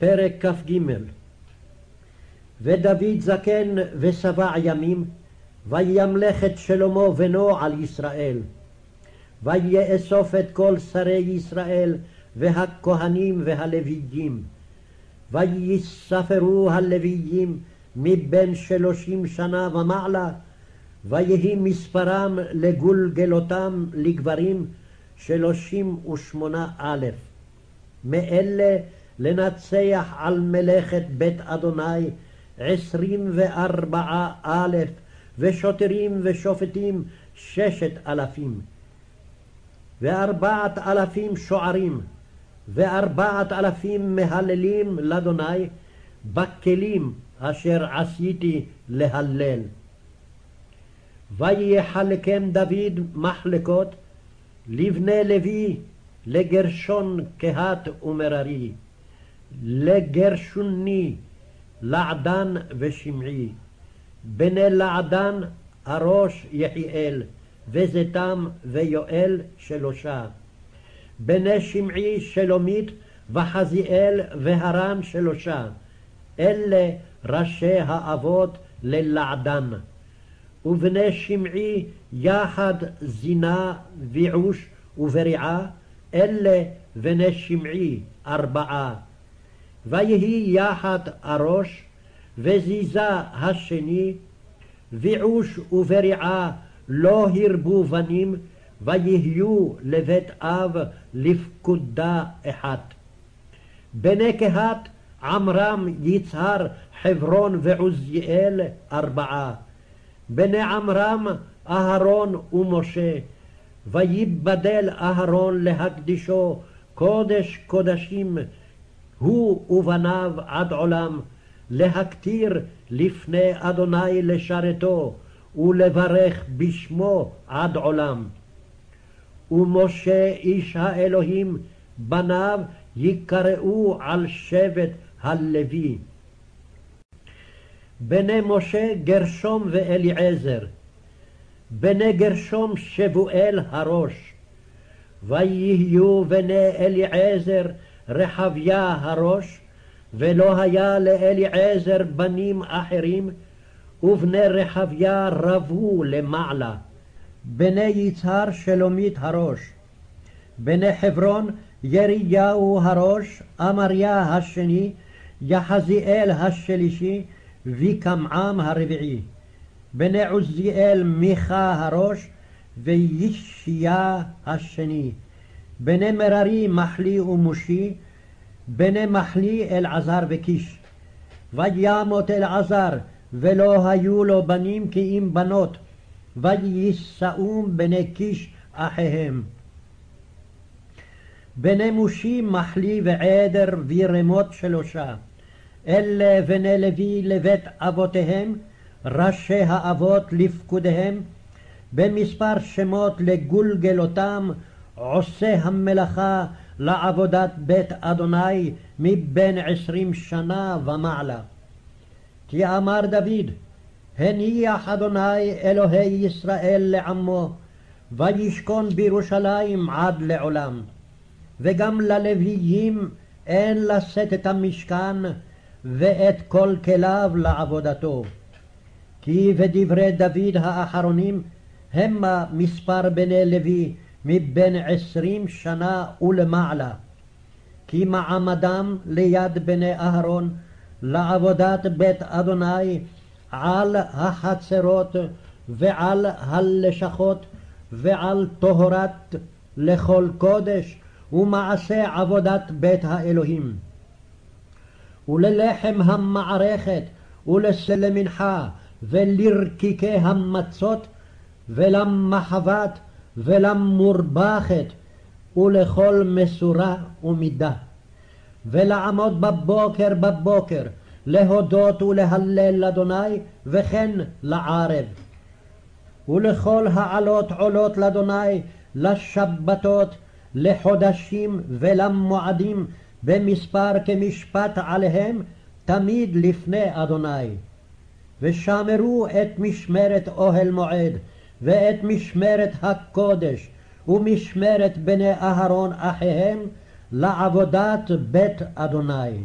פרק כ"ג ודוד זקן ושבע ימים, וימלך את שלמה בנו על ישראל. ויאסוף את כל שרי ישראל והכהנים והלוויים. ויספרו הלוויים מבין שלושים שנה ומעלה, ויהי מספרם לגולגלותם לגברים שלושים ושמונה אלף. מאלה לנצח על מלאכת בית אדוני עשרים וארבעה אלף, ושוטרים ושופטים ששת אלפים. וארבעת אלפים שוערים, וארבעת אלפים מהללים לאדוני, בכלים אשר עשיתי להלל. ויחלקם דוד מחלקות לבני לוי, לגרשון קהת ומררי, לגרשוני, לעדן ושמעי. בני לעדן הראש יחיאל, וזיתם ויואל שלושה. בני שמעי שלומית וחזיאל והרן שלושה. אלה ראשי האבות ללעדן. ובני שמעי יחד זינה ויעוש ובריעה, אלה בני שמעי ארבעה. ויהי יחד הראש, וזיזה השני, ויעוש ובריעה לא הרבו בנים, ויהיו לבית אב לפקודה אחת. בני קהת עמרם, יצהר, חברון ועוזיאל ארבעה. בני עמרם אהרון ומשה. ויבדל אהרון להקדישו קודש קודשים הוא ובניו עד עולם, להקטיר לפני אדוני לשרתו, ולברך בשמו עד עולם. ומשה איש האלוהים, בניו יקראו על שבט הלוי. בני משה גרשום ואליעזר, בני גרשום שבואל הראש, ויהיו בני אליעזר רחביה הראש, ולא היה לאליעזר בנים אחרים, ובני רחביה רבו למעלה. בני יצהר שלומית הראש. בני חברון יריהו הראש, אמריה השני, יחזיאל השלישי, וקמעם הרביעי. בני עוזיאל מיכה הראש, וישיה השני. בני מררי מחלי ומושי, בני מחלי אלעזר וקיש. וימות אלעזר, ולא היו לו בנים כי אם בנות, ויישאום בני קיש אחיהם. בני מושי מחלי ועדר וירמות שלושה. אלה בני לוי לבית אבותיהם, ראשי האבות לפקודיהם, במספר שמות לגולגלותם, עושה המלאכה לעבודת בית אדוני מבין עשרים שנה ומעלה. כי אמר דוד, הניח אדוני אלוהי ישראל לעמו, וישכון בירושלים עד לעולם. וגם ללוויים אין לשאת את המשכן ואת כל כליו לעבודתו. כי בדברי דוד האחרונים המה מספר בני לוי מבין עשרים שנה ולמעלה. כי מעמדם ליד בני אהרון לעבודת בית אדוני על החצרות ועל הלשכות ועל טהרת לכל קודש ומעשה עבודת בית האלוהים. וללחם המערכת ולסלמנחה ולרקיקי המצות ולמחבת ולמורבכת ולכל מסורה ומידה. ולעמוד בבוקר בבוקר להודות ולהלל לאדוני וכן לערב. ולכל העלות עולות לאדוני לשבתות לחודשים ולמועדים במספר כמשפט עליהם תמיד לפני אדוני. ושמרו את משמרת אוהל מועד ואת משמרת הקודש ומשמרת בני אהרון אחיהם לעבודת בית אדוני.